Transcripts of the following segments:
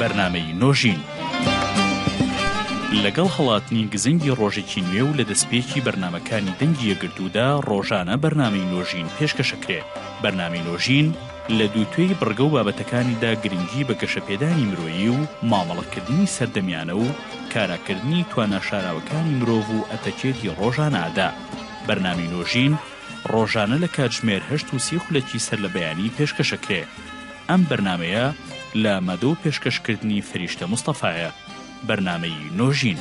بەرنامەی نۆژین لەگەڵ هەڵاتنی گزنگی ڕۆژێکی نوێ و لە دەستپێکی بەرنمەکانی دەنگی یەگرتوودا ڕۆژانە بەرنامی نۆژین پێشکەشەکرێ بەرنامی نۆژین لە دووتێی بڕگە و بابەتەکانیدا گرنگی بە گەشەپێدانی مرۆیی و مامەڵەکردنی سەردەمیانە و کاراکردنی توانە شاراوەکانی مرۆڤ و ئەتەکێتی ڕۆژانەدا بەرنامی نۆژین ڕۆژانە لە کاتژمێر هەشت و سی خولەکی سەر لە بەیانی پێشکەشەکرێ ئەم بەرنامەیە لە مەدۆ پێشکەشکردنی فەریشتە مستەفایە بەرنامەی نۆژین.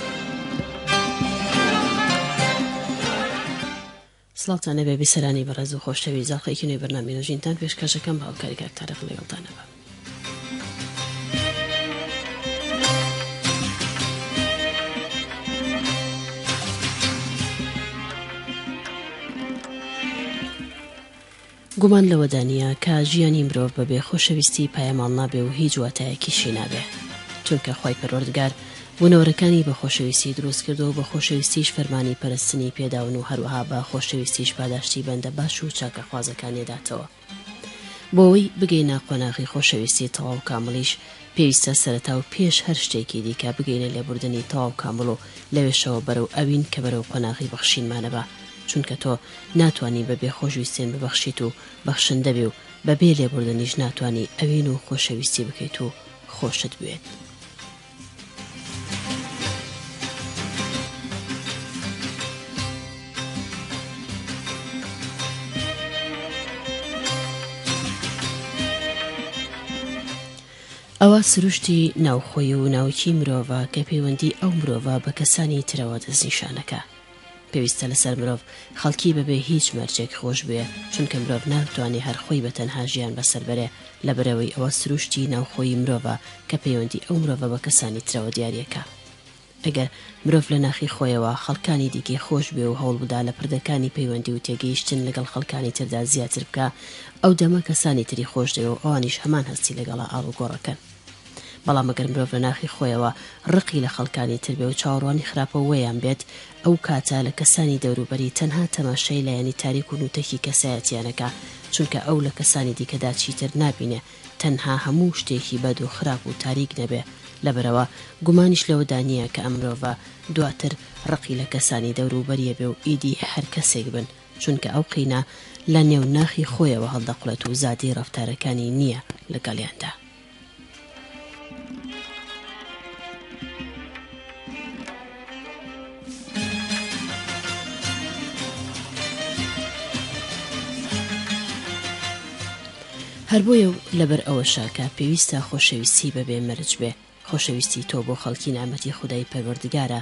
سڵاوتان لەبێ بیسەرانی بەڕێز و خۆشەویست زاخۆیەکی نوێ بەرنامەی نۆژینتان پێشکەشەکەم بە هاوکاری کاک تارق لەگەڵتانەبم. گومان لەوەدا نییە کە ژیانی مرۆڤ بەبێ خۆشەویستی پایەماڵ نابێ و هیچ واتایەکیشی نابێ چونکە خی پەروەردگار بوونەوەرەکانی بە خۆشەویستی دروست کردو و بە خۆشەویستیش فەرمانی پەرستنی پێداون و هەروەها بە خۆشەویستیش پاداشتی بەندە باش و چاکەخوازەکانێداتەوە بۆوەی بگەینە قۆناغی خۆشەویستی تەواو کامڵیش پێویستە سەرەتا و پێش هەر شتێکی دیکە بگەینە لێبوردنی تەواو کامڵ و لەوێشەوە بەرەو ئەوین کە بەرەو قۆناغی بەخشینمانە بە چونکە تۆ ناتوانی بە بێ خۆشویستێن ببەخشیت و بەخشندە بی و بە بێ لێبوردنیش ناتوانی ئەوین و خۆشەویستی بکەیت و خۆشت بوێت. ئەوە سروشتی ناوخۆی و ناوکی مرۆڤە کە پەیوەندی ئەو مرۆڤە بە کەسانی ترەوە دەستنیشانەکە پێویستە لەسەر مرۆڤ خەڵکی بەبێ هیچ مەرجێک خۆش بوێ، چونکە مرۆڤ ناتوانێ هەر خۆی بە تەنها ژیان بەسەر بەرێ، لەبەرئەوەی ئەوە سروشتی ناوخۆیی مرۆڤە کە پەیوەندی ئەو مرۆڤە بە کەسانی ترەوە دیاریەکە. ئەگەر مرۆڤ لە ناخی خۆیەوە خەڵکانی دیکەی خۆش بوێ و هەوڵ بدا لە پردەکانی پەیوەندی و تێگەیشتن لەگەڵ خەڵکانی تردا زیاتر بکا، ئەو دەمە کەسانی تری خۆش دەوێ و ئەوانیش هەمان هەستی لەگەڵە ئاڵوگۆڕ ئەکەن. بەڵام ئەگەر مرۆڤ لە ناخی خۆیەوە ڕقی لە خەڵکانی تر بێ و چاوەڕوانی خراپە وێیان بێت، ئەو کاتە لە کەسانی دەوروبەری تەنها تەماشای لایەنی تاریک و نووتەکی کەسایەتییان ئەکا، چونکە ئەو لە کەسانی دیکەدا چیتر نابینێ تەنها هەموو شتێکی بەد و خراپ و تاریک نەبێ، لەبەرئەوە گومانیش لەوەدا نییە کە ئەم مرۆڤە دواتر ڕقی لە کەسانی دەوروبەریە بێ و ئیدی هەر کەسێک بن. چونکە ئەو قینە لە نێو ناخی خۆیەوە هەڵدەقوڵێت و زادی ڕەفتارەکانی نییە لەگەڵیاندا. هەر بۆیە و لەبەر ئەوەشە کە پێویستە خۆشەویستی بەبێ مەرج بێ خۆشەویستی تۆ بۆ خەڵکی نامەتی خودای پەروەردگارە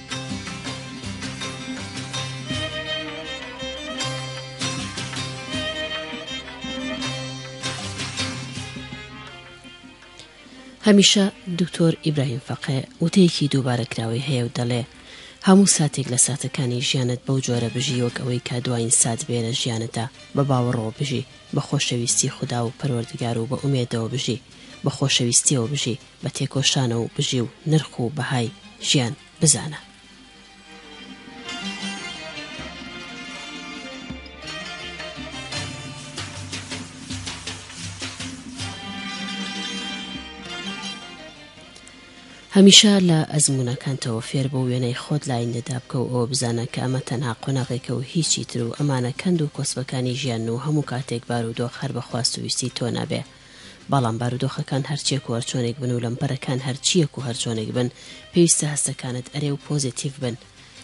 هەمیشە دکتۆر ئیبراهیم فەقێ وتەیەکی دووبارەکراوەی هەیە و دەڵێ هەموو ساتێک لە ساتەکانی ژیانت بەو جۆرە بژی وەک ئەوەی کا دوایین سات بێرە ژیانەدا بە باوەڕەوە بژی بە خۆشەویستی خودا و پەروەردگار و بە ئومێدەوە بژی بە خۆشەویستیەوە بژی بە تێکۆشانە و بژی و نرخ و بەهای ژیان بزانە. هەمیشە لە ئەزمونونەکانتەوە فێر بۆ وێنەی خۆت لاین لێدا بکە و ئەوە بزانە کە ئەمە تەنها قۆناغێکە و هیچی تر و ئەمانە کەند و کۆسپەکانی ژیان و هەموو کاتێک بار و دۆخ هەر بەخواست و ویستی تۆ نابێ بەڵام بارودۆخەکان هەرچێک و هەرچۆنێک بن و لەمپەرەکان هەرچییەک و هەرچۆنێک بن، پێویستە هەستەکانت ئەرێ و پۆزێتیڤ بن.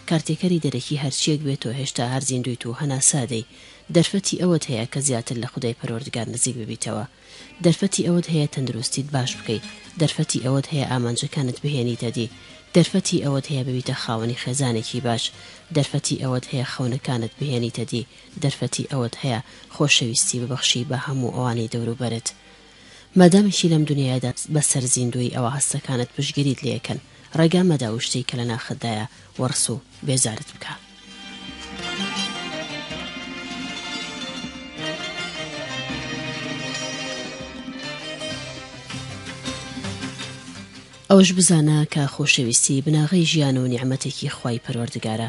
کارتێکەری دەرەکی هەرچییەک بێت تۆ هێشتا هەر زیندوویت و هەناسە ئەدەی. دەرفەتی ئەوەت هەیە کە زیاتر لە خودای پەروەردگار نزیک ببیتەوە. دەرفەتی ئەوەت هەیە تەندروستیت باش بکەی. دەرفەتی ئەوەت هەیە ئامانجەکانت بهێنیتە دی. دەرفەتی ئەوەت هەیە ببیتە خاوەنی خێزانێکی باش. دەرفەتی ئەوەت هەیە خەونەکانت بهێنیتە دی. دەرفەتی ئەوەت هەیە خۆشەویستی ببەخشی بە هەموو ئەوانەی دەوروبەرت مادامێکی لەم دونیایەدا بەسەر زیندوویی ئەوا هەستەکانت پشتگیریت لێکەن ڕێگا مەدە ئەو شتەی کە لە ناختدایە وەڕس و بێزارت بکا. ئەوەش بزانە کە خۆشەویستی بناغەی ژیان و نیعمەتێکی خوای پەروەردگارە،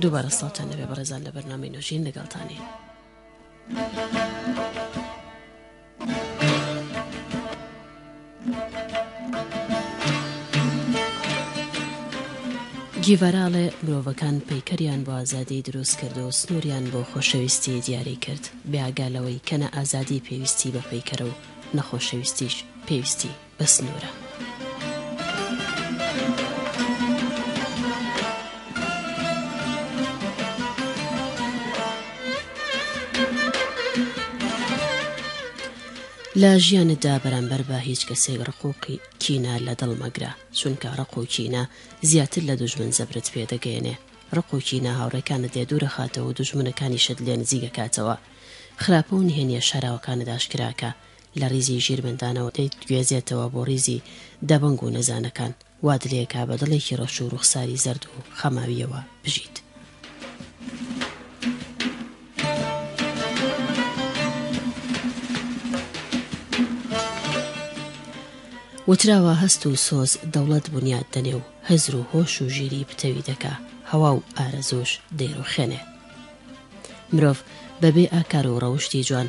دووبارە سڵاوتان لەبێ بەڕێزان لە بەرنامەی نۆژین لەگەڵتانین. گیڤاراڵێ مرۆڤەکان پەیکەریان بۆ ئازادی دروست کرد و سنووریان بۆ خۆشەویستی دیاری کرد بێگا لەوەی کەنە ئازادی پێویستی بە پەیکەرە و نەخۆشەویستیش پێویستی بە سنوورە. لە ژیانتدا بەرامبەر بە هیچ کەسێک ڕق و کینە لە دڵ مەگرە چونکە ڕق و کینە زیاتر لە دوژمن زەبرت پێدەگەێنێ ڕق و کینە هاوڕێکانت لێ دوورەخاتەوە و دوژمنەکانیشت لێ نزیکەکاتەوە خراپە و نهێنیە شاراوەکانت ئاشکراکە لە ڕیزی ژیر بەندانەوە دەیتگوێزێتەوە بۆ ڕیزی دەبەنگ و نەزانەکان وا دلێکا بە دڵێکی ڕەش و ڕوخساری زەرد و خەماویەوە بژیت. وتراوە هەست و سۆز دەوڵەت بنیاد دەنێ و هزر و هۆش و ژیری پتەوی دەکا هەوا و ئارەزۆش دەیڕوخێنێ مرۆڤ بەبێ ئاکار و ڕەوشتی جوان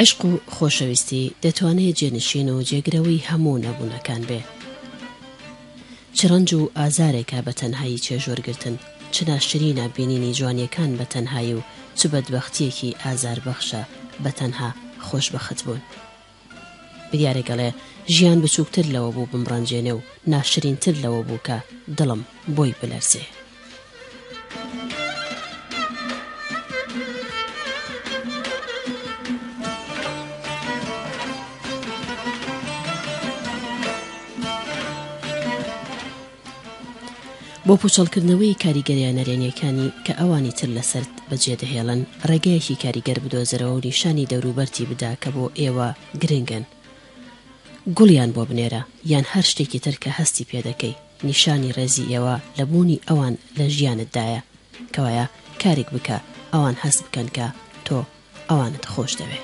عەشق و خۆشەویستی دەتوانێ جێنشین و جێگرەوەی هەموو نەبوونەکان بێ. چ ڕەنج و ئازارێکە بە تەنهایی چێژوەرگرتن، چ ناشرینە بینینی جوانییەکان بە تەنهایی و چ بەدبەختییەکی ئازاربەخشە بە تەنها خۆشبەخت بوون. بریارێک ئەڵێ، ژیان بچووکتر لەوە بوو بمڕەنجێنێ و ناشرینتر لەوە بوو کە دڵم بۆی بلەرزێ. بۆ پوچەڵکردنەوەی کاریگەریە نەرێنیەکانی کە ئەوانی تر لەسرد بەجێ دەهێڵن ڕێگەیەکی کاریگەر بدۆزرەوە و نیشانی دەوروبەرتی بدا کە بۆ ئێوە گرنگن گوڵیان بۆ بنێرە یان هەر شتێکی تر کە هەستی پێ دەکەی نیشانی ڕێزی ئێوە لە بوونی ئەوان لە ژیانت دایە کەوایە کارێک بکە ئەوان هەست بکەن کە تۆ ئەوانت خۆش دەوێ.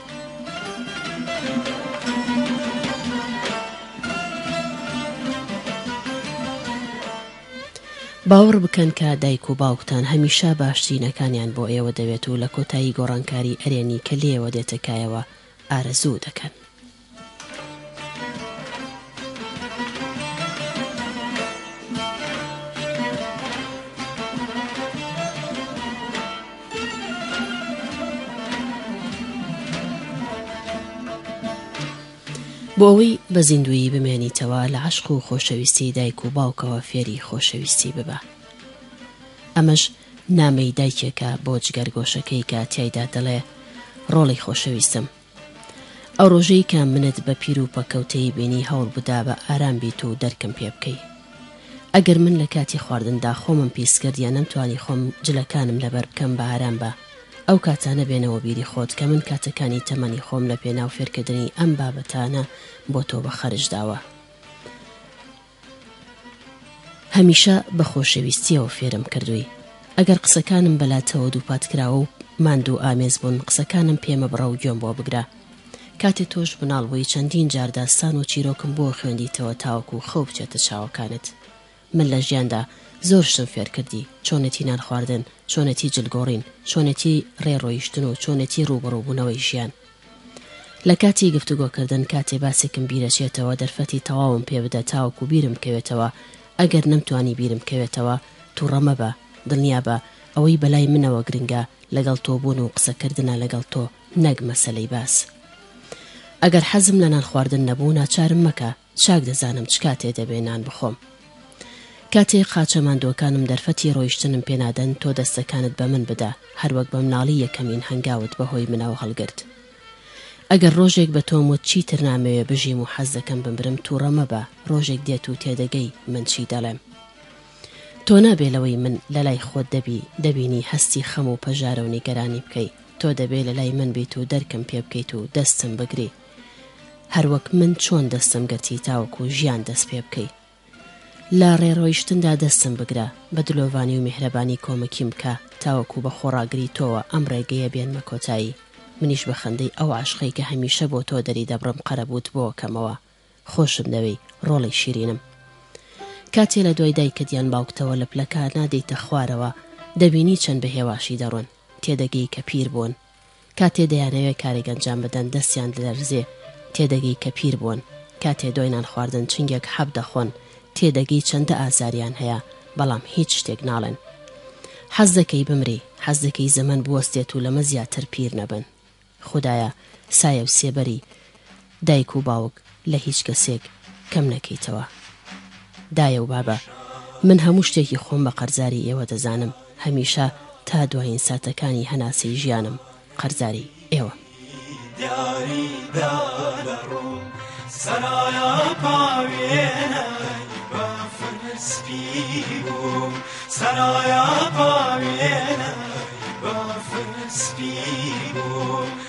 باوەڕ بکەن کە دایک و باوکتان هەمیشە باشترینەکانیان بۆ ئێوە دەوێت و لە کۆتایی گۆڕانکاری ئەرێنی کە لێیەوە دێتە کایەوە ئارەزوو دەکەن. بۆ ئەوەی بە زیندوویی بمێنیتەوە لە عەشق و خۆشەویستی دایک و باوکەوە فێری خۆشەویستی ببە ئەمەش نامەی دایکێکە بۆ جگەرگۆشەکەی کە تیایدا دەڵێ ڕۆڵی خۆشەویستم ئەو ڕۆژەی کە منت بە پیر و پەکەوتەیی بینی هەوڵ بدا بە ئارام بیت و دەرکم پێ بکەی ئەگەر من لە کاتی خواردندا خۆمم پیس کرد یا نەمتوانی خۆم جلەکانم لەبەر بکەم بە ئارام بە ئەو کاتانە بێنەوە بیری خۆت کە من کاتەکانی تەمەنی خۆم لە پێناو فێرکردنی ئەم بابەتانە بۆ تۆ بە خەرج داوە. هەمیشە بە خۆشەویستیەوە فێرم کردووی. ئەگەر قسەکانم بەلاتەوە دووپات کراوە و ماندوو ئامێز بوون قسەکانم پێ مەبڕە و گوێم بۆ بگرە. کاتێ تۆش مناڵ بووی چەندین جار داستان و چیرۆکم بۆ خوێندیتەوە تاوەکو خەو بچێتە چاوەکانت. من لە ژیاندا زۆر شتم فێر کردی، چۆنێتی نان خواردن، چۆنێتی جل گۆڕین، چۆنێتی ڕێ ڕۆیشتن و چۆنێتی ڕووبەڕوو بوونەوەی ژیان. لە کاتی گفتوگۆ کردن کاتێ باسێکم بیرەچێتەوە دەرفەتی تەواوم پێ بدە تاوەکو بیرم بکەوێتەوە ئەگەر نەمتوانی بیرم بکەوێتەوە توڕە مەبە دڵنیابە ئەوەی بەلای منەوە گرنگە لەگەڵ تۆ بوون و قسە کردنە لەگەڵ تۆ نەک مەسەلەی باس ئەگەر حەزم لە نان خواردن نەبوو ناچارم مەکە چاک دەزانم چ کاتێ دەبێ نان بخۆم. کاتێ قاچە ماندووەکانم دەرفەتی ڕۆیشتنم پێ نادەن، تۆ دەستەکانت بە من بدە، هەروەک بە مناڵی یەکەمین هەنگاوت بە هۆی منەوە هەڵگرت. ئەگەر ڕۆژێک بە تۆم وت چیتر نامەوێ بژیم و حەز دەکەم بمرم، تووڕە مەبە، ڕۆژێک دێت و تێدەگەی من چی دەڵێم. تۆ نابێ لەوەی من لە لای خۆت دەبی، دەبینی هەستی خەم و پەژارە و نیگەرانی بکەی. تۆ دەبێ لە لای من بیت و دەرکم پێ بکەیت و دەستم بگری. هەروەک من چۆن دەستم گرتی تاوەکو ژیان دەست پێ بکەی لە ڕێڕۆیشتندا دەستم بگرە بە دلۆڤانی و میهرەبانی کۆمەکیم بکە تاوەکو بە خۆڕاگری تۆوە ئەم ڕێگەیە بێنمە کۆتایی منیش بە خەندەی ئەو عەشقەی کە هەمیشە بۆ تۆ دەری دەبڕم قەرەبووت بۆ کەمەوە خۆشم دەوێی ڕۆڵەی شیرینم کاتێ لە دوای دایکت یان باوکتەوە لە پلەکانە دێیتە خوارەوە دەبینی چەند بە هێواشی دەڕۆن تێدەگەی کە پیر بوون کاتێ دەیانەوێ کارێک ئەنجام بدەن دەستیان دەلەرزێ تێدەگەی کە پیر بوون کاتێ دوای نان خواردن چنگێک حەب دەخۆن تێدەگەی چەندە ئازاریان هەیە بەڵام هیچ شتێک ناڵێن حەز دەکەی بمری حەز دەکەی زەمەن بوەستێت و لەمە زیاتر پیر نەبن خودایە سایە و سێبەری دایک و باوک لە هیچ کەسێک کەم نەکەیتەوە دایە و بابە من هەموو شتێکی خۆم بە قەرزاری ئێوە دەزانم هەمیشە تا دوایین ساتەکانی هەناسەی ژیانم قەرزاری ئێوەم. دیاری دا لە ڕوو سەرایا پاوێنەی بەفر سپی بوو سەرایا پاوێنەی بەفر سپی بوو